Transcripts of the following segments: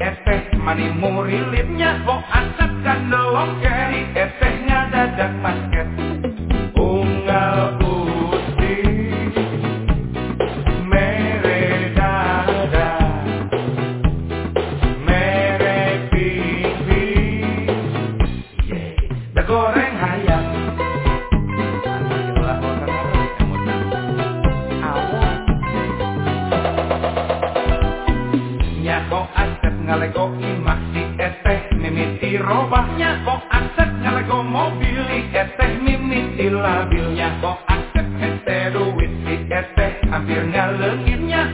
efek mani muri lipnya Wong asap kandelong keri efeknya dadak masket Unggal putih Mere dada Mere pipi yeah. Da goreng kok anet ngalegoki maksi pe nimin ti robahnya kok anset ngalego mobili mimin diabilnya kok anet keteu with sipe hampir nga legitnya to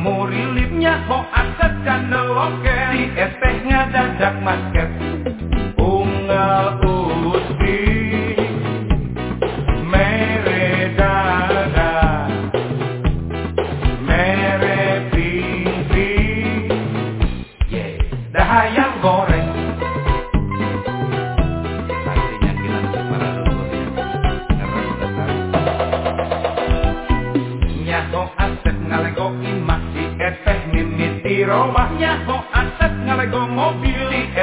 murilipnya ho dannya dan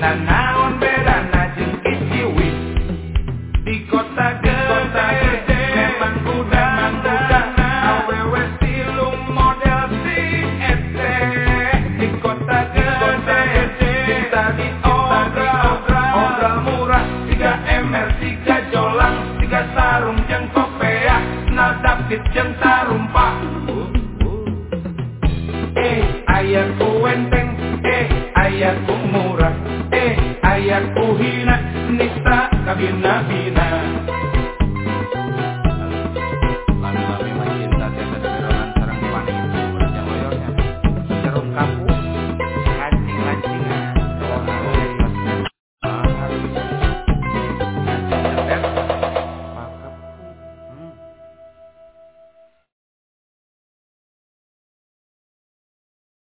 na na uhina nista kabina bina